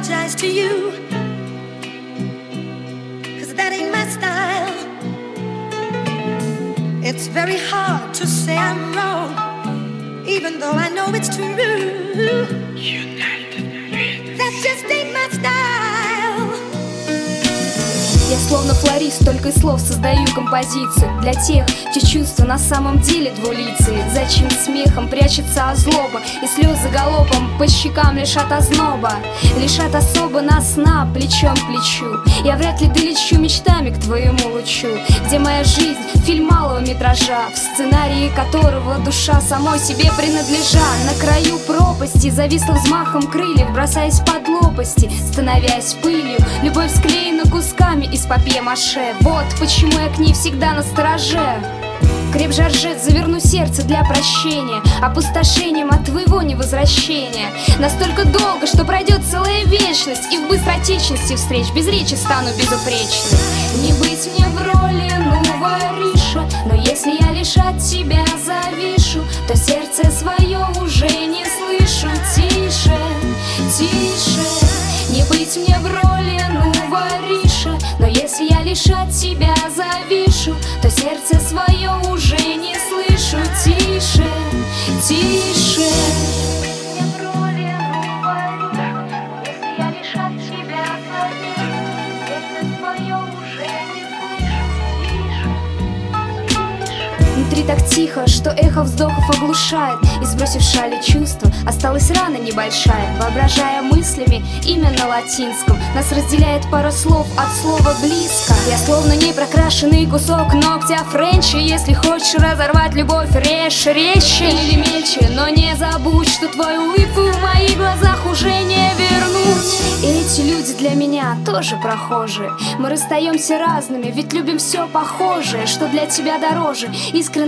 apologize to you. Cause that ain't my style. It's very hard to say I'm wrong, even though I know it's true. That just ain't my style. Я словно флорист, только из слов создаю композицию Для тех, чьи чувства на самом деле двулицые Зачем смехом прячется озлоба И слезы галопом по щекам лишат озноба. Лишат особо на сна плечом к плечу. Я вряд ли долечу мечтами к твоему лучу. Где моя жизнь, фильм малого метража В сценарии которого душа самой себе принадлежа. На краю пропасти зависла взмахом крыльев Бросаясь под лопасти, становясь пылью. Любовь склеена кусками из папье-маше. Вот почему я к ней всегда на стороже Крепже ржет, заверну сердце для прощения. Опустошением от твоего невозвращения. Настолько долго, что пройдет целая вечность И в быстротечности встреч без речи стану безупречной Не быть мне в роли, ну, вориша Но если я лишь от тебя завишу То сердце свое уже не слышу. Тише, тише. Не быть мне в роли, ну, вориша Но если я лишь от тебя завишу То сердце свое уже тише Внутри так тихо, что эхо вздохов оглушает. И сбросив шали чувства, осталась рана небольшая. Воображая мыслями имя на латинском Нас разделяет пара слов от слова близко Я словно не прокрашенный кусок ногтя Френча. Если хочешь разорвать любовь, режь резче или мельче Но не забудь, что твою улыбку в моих глазах уже не вернуть. Эти люди для меня тоже прохожие. Мы расстаемся разными, ведь любим все похожее Что для тебя дороже,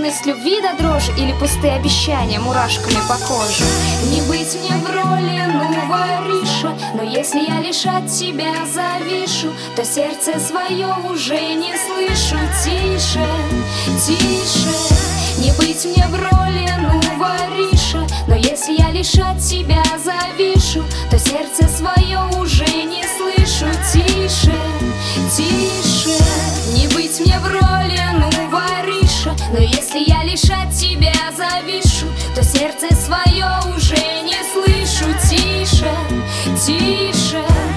искренность любви до дрожи Или пустые обещания мурашками по коже? Не быть мне в роли, ну, вориша Но если я лишь от тебя завишу То сердце свое уже не слышу. Тише, тише Не быть мне в роли, ну, вориша Но если я лишь от тебя завишу То сердце свое уже не слышу. Тише, тише Не быть мне в роли, ну, вориша Но если тебя завишу То сердце свое уже не слышу. Тише, тише